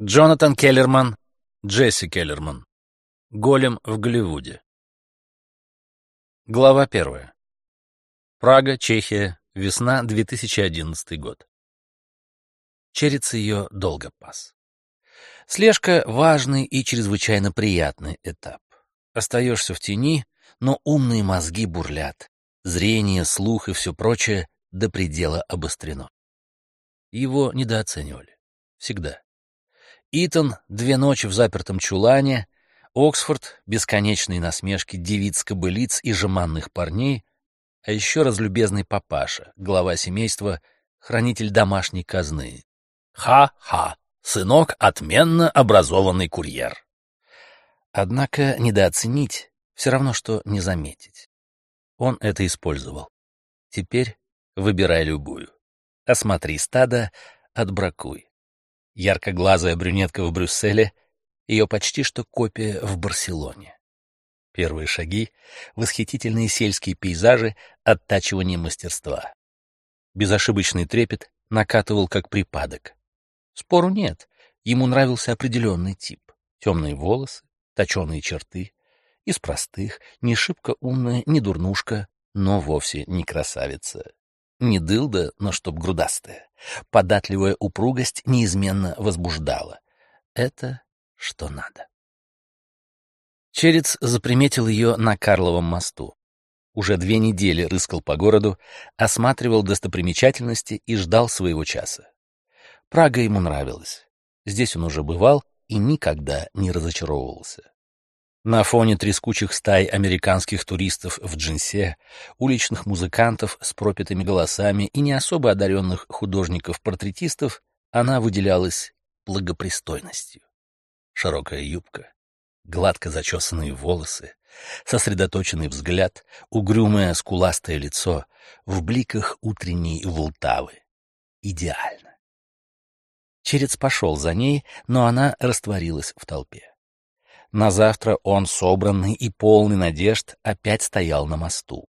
Джонатан Келлерман, Джесси Келлерман. Голем в Голливуде. Глава первая. Прага, Чехия, весна 2011 год. Черец ее долго пас. Слежка — важный и чрезвычайно приятный этап. Остаешься в тени, но умные мозги бурлят. Зрение, слух и все прочее до предела обострено. Его недооценивали. Всегда. Итан — две ночи в запертом чулане, Оксфорд — бесконечные насмешки девиц-кобылиц и жеманных парней, а еще разлюбезный папаша, глава семейства, хранитель домашней казны. Ха-ха, сынок — отменно образованный курьер. Однако недооценить все равно, что не заметить. Он это использовал. Теперь выбирай любую. Осмотри стадо, отбракуй яркоглазая брюнетка в Брюсселе, ее почти что копия в Барселоне. Первые шаги — восхитительные сельские пейзажи, оттачивание мастерства. Безошибочный трепет накатывал как припадок. Спору нет, ему нравился определенный тип. Темные волосы, точеные черты, из простых, не шибко умная, не дурнушка, но вовсе не красавица. Не дылда, но чтоб грудастая. Податливая упругость неизменно возбуждала. Это что надо. Черец заприметил ее на Карловом мосту. Уже две недели рыскал по городу, осматривал достопримечательности и ждал своего часа. Прага ему нравилась. Здесь он уже бывал и никогда не разочаровывался. На фоне трескучих стай американских туристов в джинсе, уличных музыкантов с пропитыми голосами и не особо одаренных художников-портретистов она выделялась благопристойностью. Широкая юбка, гладко зачесанные волосы, сосредоточенный взгляд, угрюмое скуластое лицо в бликах утренней Волтавы. Идеально. Черец пошел за ней, но она растворилась в толпе. На завтра он, собранный и полный надежд, опять стоял на мосту.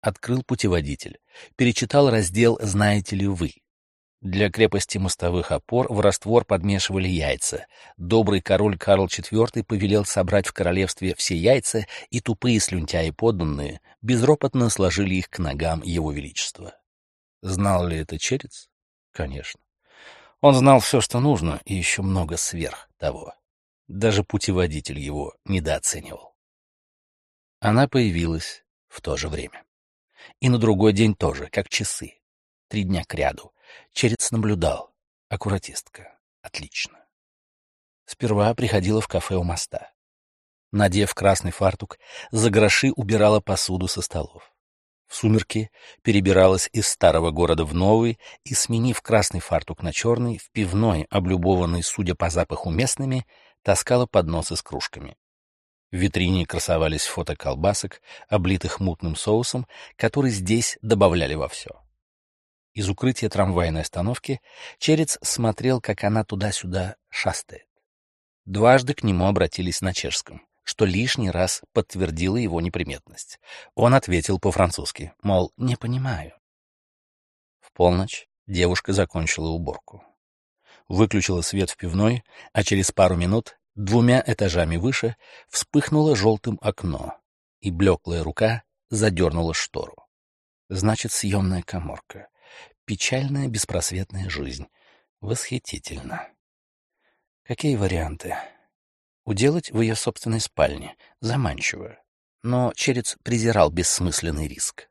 Открыл путеводитель, перечитал раздел «Знаете ли вы?». Для крепости мостовых опор в раствор подмешивали яйца. Добрый король Карл IV повелел собрать в королевстве все яйца, и тупые слюнтяи подданные безропотно сложили их к ногам его величества. Знал ли это Черец? Конечно. Он знал все, что нужно, и еще много сверх того. Даже путеводитель его недооценивал. Она появилась в то же время. И на другой день тоже, как часы. Три дня кряду. Черец наблюдал. Аккуратистка. Отлично. Сперва приходила в кафе у моста. Надев красный фартук, за гроши убирала посуду со столов. В сумерки перебиралась из старого города в новый и, сменив красный фартук на черный, в пивной, облюбованный, судя по запаху, местными, таскала подносы с кружками. В витрине красовались фото колбасок, облитых мутным соусом, который здесь добавляли во все. Из укрытия трамвайной остановки Черец смотрел, как она туда-сюда шастает. Дважды к нему обратились на чешском, что лишний раз подтвердило его неприметность. Он ответил по-французски, мол, не понимаю. В полночь девушка закончила уборку выключила свет в пивной, а через пару минут двумя этажами выше вспыхнуло желтым окно, и блеклая рука задернула штору. Значит, съемная коморка. Печальная беспросветная жизнь. Восхитительно. Какие варианты? Уделать в ее собственной спальне. Заманчиво. Но Черец презирал бессмысленный риск.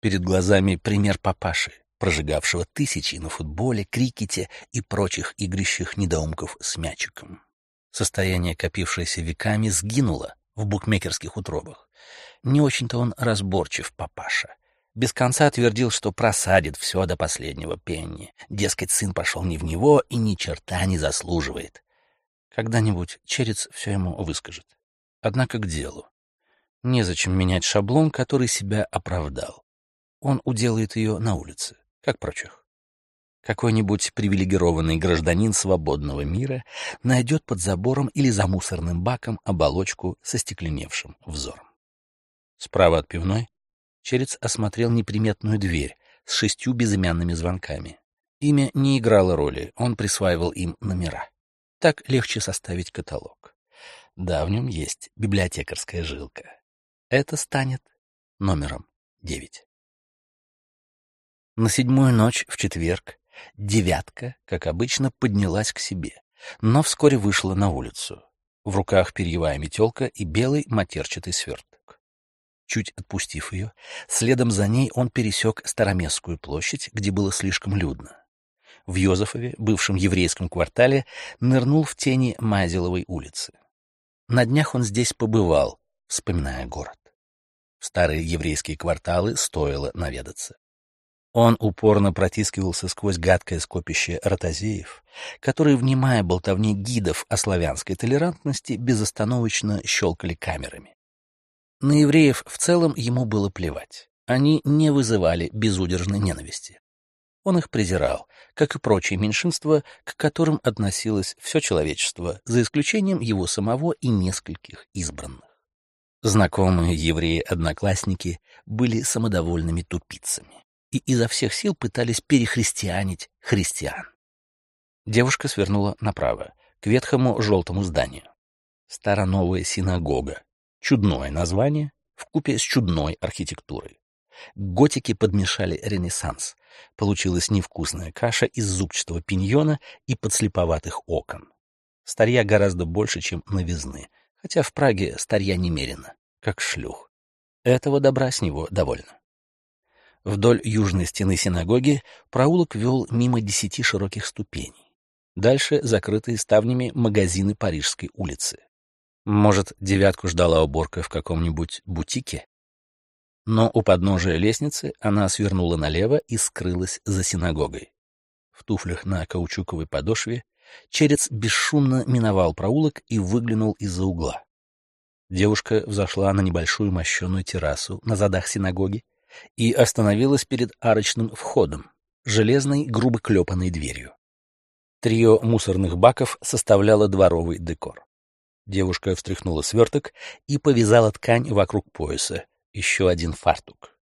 Перед глазами пример папаши прожигавшего тысячи на футболе, крикете и прочих игрищах недоумков с мячиком. Состояние, копившееся веками, сгинуло в букмекерских утробах. Не очень-то он разборчив, папаша. Без конца твердил, что просадит все до последнего пенни. Дескать, сын пошел не в него и ни черта не заслуживает. Когда-нибудь Черец все ему выскажет. Однако к делу. Незачем менять шаблон, который себя оправдал. Он уделает ее на улице как прочих. Какой-нибудь привилегированный гражданин свободного мира найдет под забором или за мусорным баком оболочку со стекленевшим взором. Справа от пивной Черец осмотрел неприметную дверь с шестью безымянными звонками. Имя не играло роли, он присваивал им номера. Так легче составить каталог. Да, в нем есть библиотекарская жилка. Это станет номером девять. На седьмую ночь в четверг девятка, как обычно, поднялась к себе, но вскоре вышла на улицу. В руках перьевая метелка и белый матерчатый сверток. Чуть отпустив ее, следом за ней он пересек Староместскую площадь, где было слишком людно. В Йозефове, бывшем еврейском квартале, нырнул в тени Мазиловой улицы. На днях он здесь побывал, вспоминая город. В старые еврейские кварталы стоило наведаться. Он упорно протискивался сквозь гадкое скопище ротозеев, которые, внимая болтовне гидов о славянской толерантности, безостановочно щелкали камерами. На евреев в целом ему было плевать. Они не вызывали безудержной ненависти. Он их презирал, как и прочие меньшинства, к которым относилось все человечество, за исключением его самого и нескольких избранных. Знакомые евреи-одноклассники были самодовольными тупицами и изо всех сил пытались перехристианить христиан. Девушка свернула направо, к ветхому желтому зданию. Староновая синагога. Чудное название, вкупе с чудной архитектурой. Готики подмешали ренессанс. Получилась невкусная каша из зубчатого пиньона и подслеповатых окон. Старья гораздо больше, чем новизны, хотя в Праге старья немерено, как шлюх. Этого добра с него довольно. Вдоль южной стены синагоги проулок вел мимо десяти широких ступеней. Дальше закрытые ставнями магазины Парижской улицы. Может, девятку ждала уборка в каком-нибудь бутике? Но у подножия лестницы она свернула налево и скрылась за синагогой. В туфлях на каучуковой подошве Черец бесшумно миновал проулок и выглянул из-за угла. Девушка взошла на небольшую мощеную террасу на задах синагоги и остановилась перед арочным входом, железной грубо клепанной дверью. Трио мусорных баков составляло дворовый декор. Девушка встряхнула сверток и повязала ткань вокруг пояса, еще один фартук.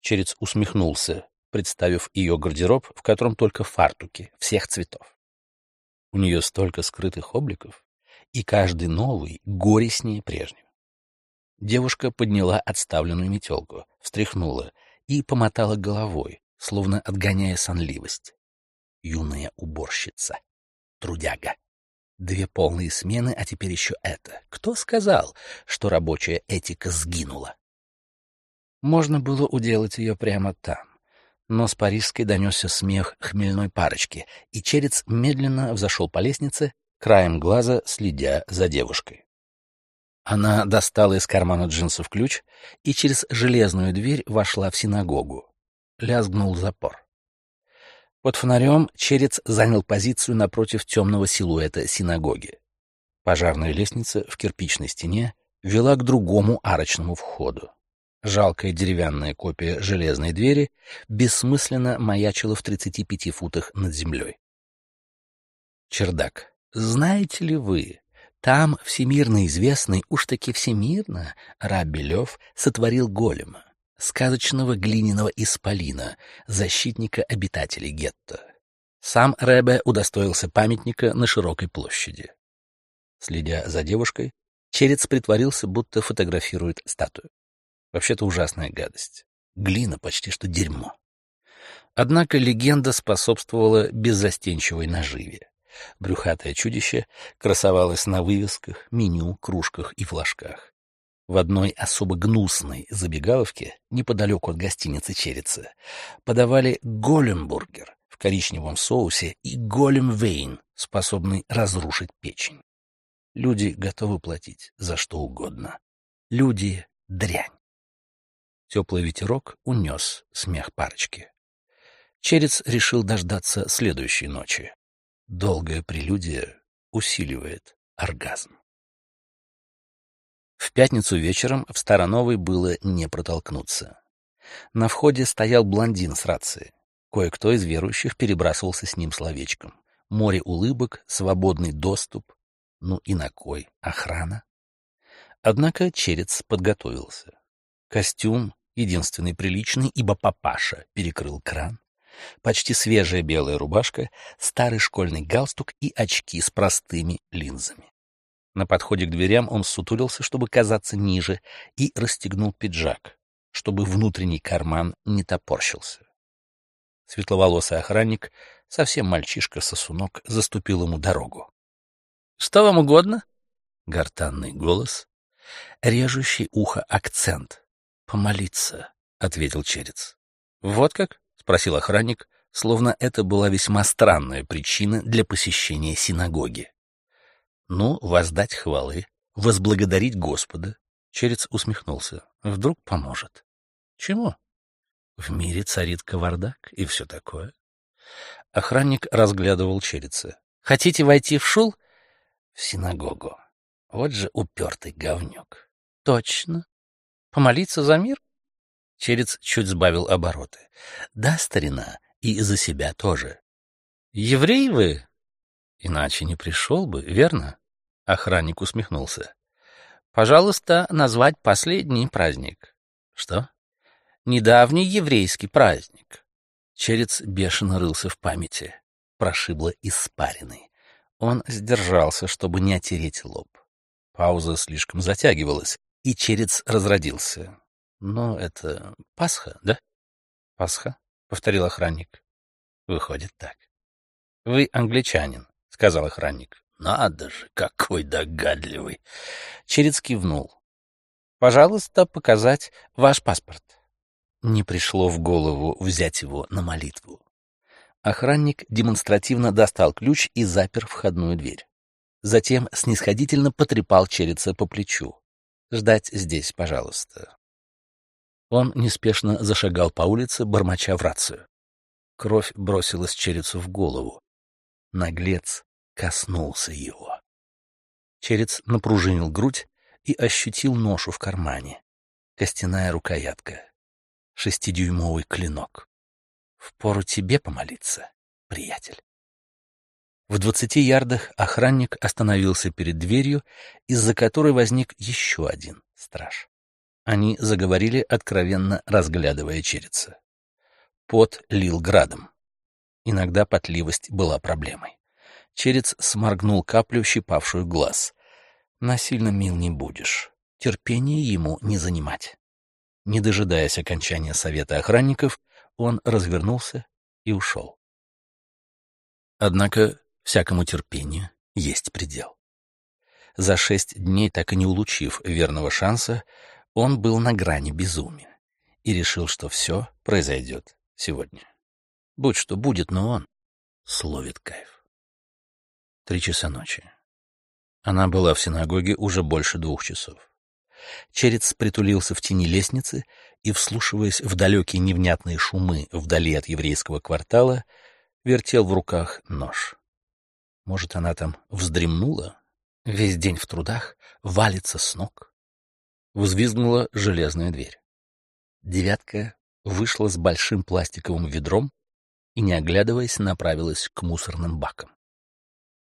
Черец усмехнулся, представив ее гардероб, в котором только фартуки, всех цветов. У нее столько скрытых обликов, и каждый новый горестнее прежнего. Девушка подняла отставленную метелку, встряхнула и помотала головой, словно отгоняя сонливость. Юная уборщица. Трудяга. Две полные смены, а теперь еще это. Кто сказал, что рабочая этика сгинула? Можно было уделать ее прямо там. Но с парижской донесся смех хмельной парочки, и Черец медленно взошел по лестнице, краем глаза следя за девушкой. Она достала из кармана джинсов ключ и через железную дверь вошла в синагогу. Лязгнул запор. Под фонарем Черец занял позицию напротив темного силуэта синагоги. Пожарная лестница в кирпичной стене вела к другому арочному входу. Жалкая деревянная копия железной двери бессмысленно маячила в 35 футах над землей. Чердак. Знаете ли вы, там всемирно известный, уж таки всемирно, раб Белев сотворил голема, сказочного глиняного исполина, защитника обитателей гетто. Сам Рэбе удостоился памятника на широкой площади. Следя за девушкой, Черец притворился, будто фотографирует статую. Вообще-то ужасная гадость. Глина почти что дерьмо. Однако легенда способствовала беззастенчивой наживе. Брюхатое чудище красовалось на вывесках, меню, кружках и флажках. В одной особо гнусной забегаловке, неподалеку от гостиницы «Черица», подавали голембургер в коричневом соусе и големвейн, способный разрушить печень. Люди готовы платить за что угодно. Люди — дрянь. Теплый ветерок унес смех парочки. Черец решил дождаться следующей ночи. Долгая прелюдия усиливает оргазм. В пятницу вечером в Староновой было не протолкнуться. На входе стоял блондин с рацией. Кое-кто из верующих перебрасывался с ним словечком. Море улыбок, свободный доступ. Ну и на кой? Охрана? Однако Черец подготовился. Костюм, единственный приличный, ибо папаша перекрыл кран. Почти свежая белая рубашка, старый школьный галстук и очки с простыми линзами. На подходе к дверям он сутулился, чтобы казаться ниже, и расстегнул пиджак, чтобы внутренний карман не топорщился. Светловолосый охранник, совсем мальчишка-сосунок, заступил ему дорогу. — Что вам угодно? — гортанный голос, режущий ухо акцент. — Помолиться, — ответил Черец. — Вот как? — спросил охранник, словно это была весьма странная причина для посещения синагоги. — Ну, воздать хвалы, возблагодарить Господа. Черец усмехнулся. — Вдруг поможет. — Чему? В мире царит кавардак и все такое. Охранник разглядывал череца. «Хотите войти в шул?» «В синагогу. Вот же упертый говнюк». «Точно. Помолиться за мир?» Черец чуть сбавил обороты. «Да, старина, и за себя тоже». «Еврей вы?» «Иначе не пришел бы, верно?» Охранник усмехнулся. «Пожалуйста, назвать последний праздник». «Что?» недавний еврейский праздник. Черец бешено рылся в памяти. Прошибло испариной. Он сдержался, чтобы не отереть лоб. Пауза слишком затягивалась, и Черец разродился. Но это Пасха, да? Пасха, — повторил охранник. Выходит так. Вы англичанин, — сказал охранник. Надо же, какой догадливый. Черец кивнул. Пожалуйста, показать ваш паспорт не пришло в голову взять его на молитву. Охранник демонстративно достал ключ и запер входную дверь. Затем снисходительно потрепал Череца по плечу. «Ждать здесь, пожалуйста». Он неспешно зашагал по улице, бормоча в рацию. Кровь бросилась Черецу в голову. Наглец коснулся его. Черец напружинил грудь и ощутил ношу в кармане. Костяная рукоятка шестидюймовый клинок. Впору тебе помолиться, приятель. В двадцати ярдах охранник остановился перед дверью, из-за которой возник еще один страж. Они заговорили, откровенно разглядывая череца. Пот лил градом. Иногда потливость была проблемой. Черец сморгнул каплю, щипавшую глаз. Насильно мил не будешь. Терпение ему не занимать. Не дожидаясь окончания совета охранников, он развернулся и ушел. Однако всякому терпению есть предел. За шесть дней, так и не улучив верного шанса, он был на грани безумия и решил, что все произойдет сегодня. Будь что будет, но он словит кайф. Три часа ночи. Она была в синагоге уже больше двух часов. Черец притулился в тени лестницы и, вслушиваясь в далекие невнятные шумы вдали от еврейского квартала, вертел в руках нож. Может, она там вздремнула? Весь день в трудах, валится с ног. Взвизгнула железная дверь. Девятка вышла с большим пластиковым ведром и, не оглядываясь, направилась к мусорным бакам.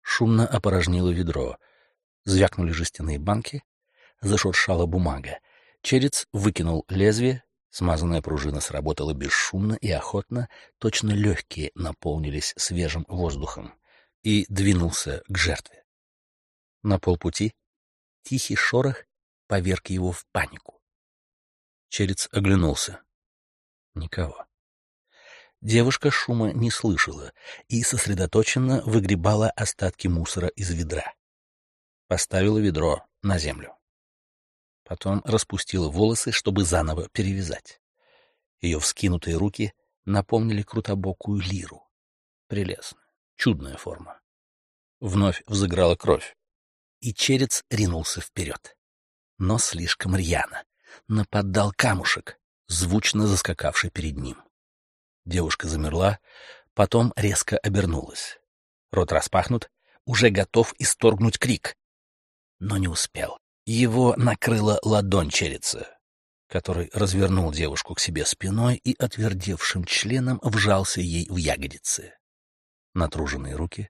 Шумно опорожнило ведро. Звякнули жестяные банки, зашуршала бумага. Черец выкинул лезвие, смазанная пружина сработала бесшумно и охотно, точно легкие наполнились свежим воздухом, и двинулся к жертве. На полпути тихий шорох поверг его в панику. Черец оглянулся. Никого. Девушка шума не слышала и сосредоточенно выгребала остатки мусора из ведра. Поставила ведро на землю. Потом распустила волосы, чтобы заново перевязать. Ее вскинутые руки напомнили крутобокую лиру. Прелестная, чудная форма. Вновь взыграла кровь, и черец ринулся вперед. Но слишком рьяно. Нападал камушек, звучно заскакавший перед ним. Девушка замерла, потом резко обернулась. Рот распахнут, уже готов исторгнуть крик. Но не успел. Его накрыла ладонь череца, который развернул девушку к себе спиной и отвердевшим членом вжался ей в ягодицы. Натруженные руки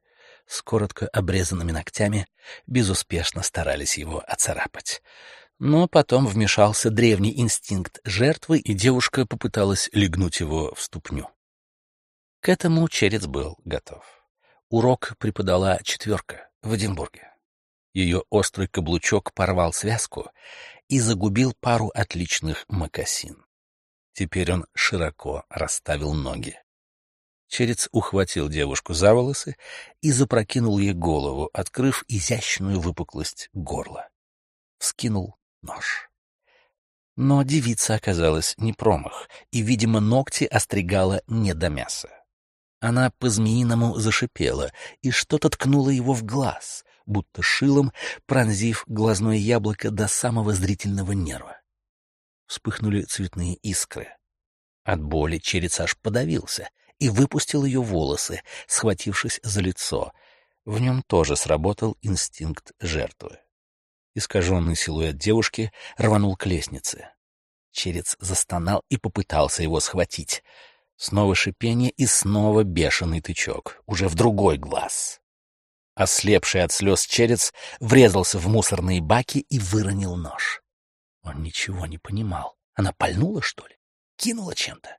с коротко обрезанными ногтями безуспешно старались его оцарапать. Но потом вмешался древний инстинкт жертвы, и девушка попыталась легнуть его в ступню. К этому Черец был готов. Урок преподала четверка в Эдинбурге. Ее острый каблучок порвал связку и загубил пару отличных мокасин. Теперь он широко расставил ноги. Черец ухватил девушку за волосы и запрокинул ей голову, открыв изящную выпуклость горла. Вскинул нож. Но девица оказалась не промах, и, видимо, ногти остригала не до мяса. Она по-змеиному зашипела и что-то ткнуло его в глаз, будто шилом, пронзив глазное яблоко до самого зрительного нерва. Вспыхнули цветные искры. От боли черец аж подавился и выпустил ее волосы, схватившись за лицо. В нем тоже сработал инстинкт жертвы. Искаженный силуэт девушки рванул к лестнице. Черец застонал и попытался его схватить. Снова шипение и снова бешеный тычок, уже в другой глаз. Ослепший от слез черец врезался в мусорные баки и выронил нож. Он ничего не понимал. Она пальнула, что ли? Кинула чем-то?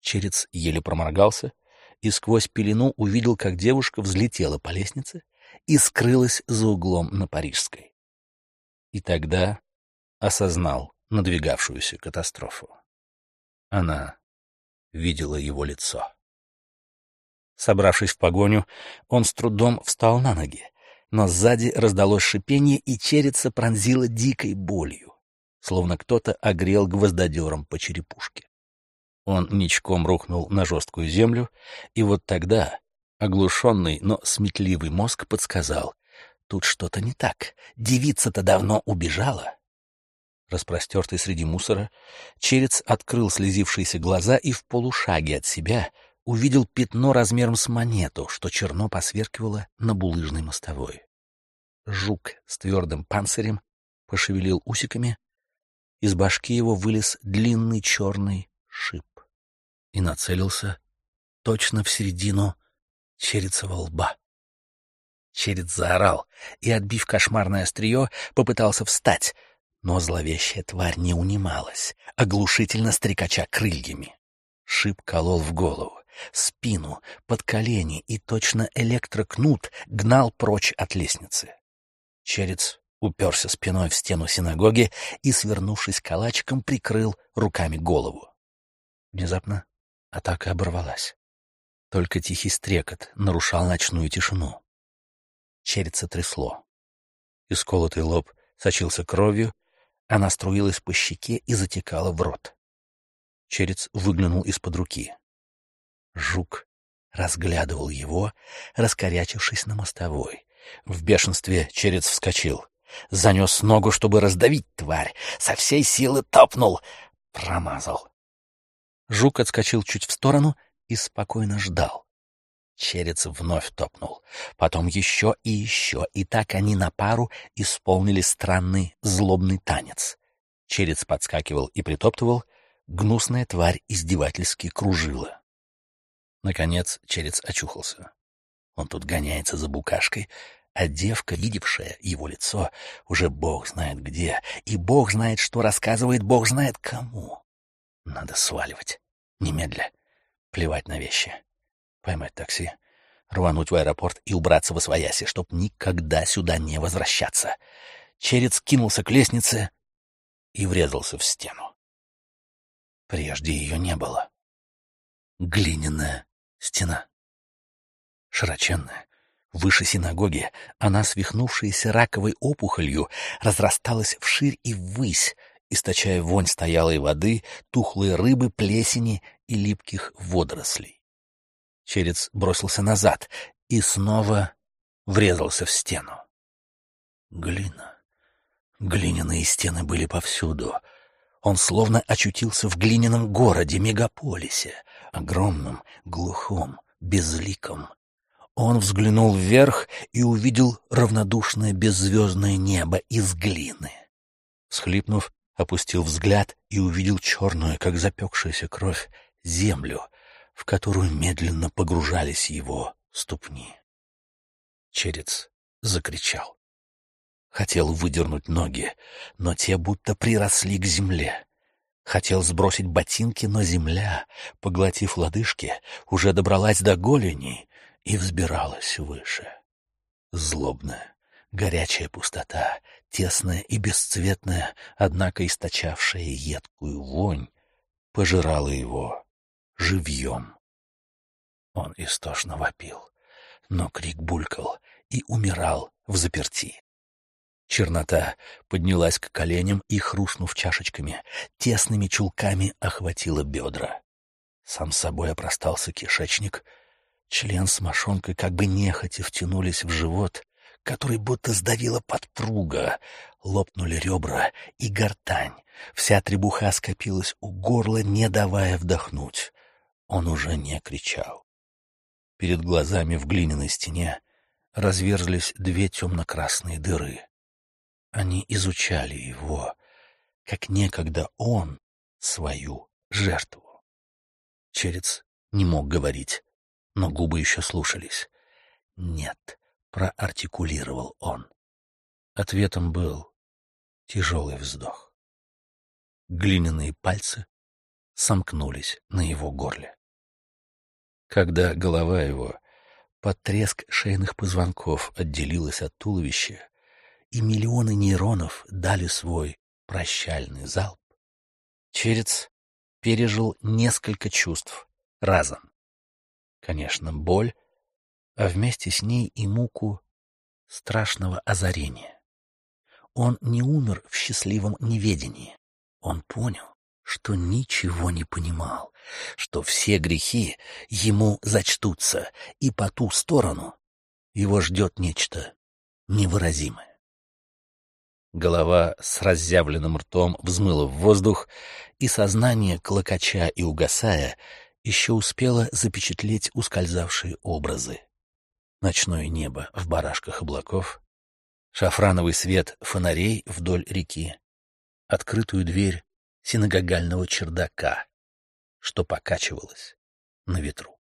Черец еле проморгался и сквозь пелену увидел, как девушка взлетела по лестнице и скрылась за углом на Парижской. И тогда осознал надвигавшуюся катастрофу. Она видела его лицо. Собравшись в погоню, он с трудом встал на ноги, но сзади раздалось шипение, и череца пронзила дикой болью, словно кто-то огрел гвоздодером по черепушке. Он ничком рухнул на жесткую землю, и вот тогда оглушенный, но сметливый мозг подсказал, тут что-то не так, девица-то давно убежала. Распростертый среди мусора, черец открыл слезившиеся глаза и в полушаге от себя увидел пятно размером с монету, что черно посверкивало на булыжной мостовой. Жук с твердым панцирем пошевелил усиками, из башки его вылез длинный черный шип и нацелился точно в середину черецова лба. Черец заорал и, отбив кошмарное острие, попытался встать, но зловещая тварь не унималась, оглушительно стрекача крыльями. Шип колол в голову, спину, под колени и точно электрокнут гнал прочь от лестницы. Черец уперся спиной в стену синагоги и, свернувшись калачиком, прикрыл руками голову. Внезапно Атака оборвалась. Только тихий стрекот нарушал ночную тишину. Череца трясло. Исколотый лоб сочился кровью, она струилась по щеке и затекала в рот. Черец выглянул из-под руки. Жук разглядывал его, раскорячившись на мостовой. В бешенстве черец вскочил. Занес ногу, чтобы раздавить тварь. Со всей силы топнул. Промазал. Жук отскочил чуть в сторону и спокойно ждал. Черец вновь топнул. Потом еще и еще, и так они на пару исполнили странный злобный танец. Черец подскакивал и притоптывал, гнусная тварь издевательски кружила. Наконец Черец очухался. Он тут гоняется за букашкой, а девка, видевшая его лицо, уже бог знает где, и бог знает, что рассказывает бог знает кому. Надо сваливать. Немедля. Плевать на вещи. Поймать такси, рвануть в аэропорт и убраться в освояси, чтоб никогда сюда не возвращаться. Черец кинулся к лестнице и врезался в стену. Прежде ее не было. Глиняная стена. Широченная, выше синагоги, она, свихнувшаяся раковой опухолью, разрасталась вширь и ввысь, источая вонь стоялой воды, тухлой рыбы, плесени и липких водорослей. Черец бросился назад и снова врезался в стену. Глина. Глиняные стены были повсюду. Он словно очутился в глиняном городе, мегаполисе, огромном, глухом, безликом. Он взглянул вверх и увидел равнодушное беззвездное небо из глины. Схлипнув, опустил взгляд и увидел черную, как запекшаяся кровь, землю, в которую медленно погружались его ступни. Черец закричал. Хотел выдернуть ноги, но те будто приросли к земле. Хотел сбросить ботинки, но земля, поглотив лодыжки, уже добралась до голени и взбиралась выше. Злобная, горячая пустота, тесная и бесцветная, однако источавшая едкую вонь, пожирала его живьем. Он истошно вопил, но крик булькал и умирал в заперти. Чернота поднялась к коленям и, хрустнув чашечками, тесными чулками охватила бедра. Сам собой опростался кишечник. Член с мошонкой как бы нехотя втянулись в живот, который будто сдавила подпруга. Лопнули ребра и гортань. Вся требуха скопилась у горла, не давая вдохнуть. Он уже не кричал. Перед глазами в глиняной стене разверзлись две темно-красные дыры. Они изучали его, как некогда он свою жертву. Черец не мог говорить, но губы еще слушались. «Нет», — проартикулировал он. Ответом был тяжелый вздох. Глиняные пальцы сомкнулись на его горле. Когда голова его под треск шейных позвонков отделилась от туловища, и миллионы нейронов дали свой прощальный залп, Черец пережил несколько чувств разом. Конечно, боль, а вместе с ней и муку страшного озарения. Он не умер в счастливом неведении. Он понял, что ничего не понимал, что все грехи ему зачтутся, и по ту сторону его ждет нечто невыразимое. Голова с разъявленным ртом взмыла в воздух, и сознание, клокоча и угасая, еще успело запечатлеть ускользавшие образы. Ночное небо в барашках облаков, шафрановый свет фонарей вдоль реки, открытую дверь синагогального чердака, что покачивалось на ветру.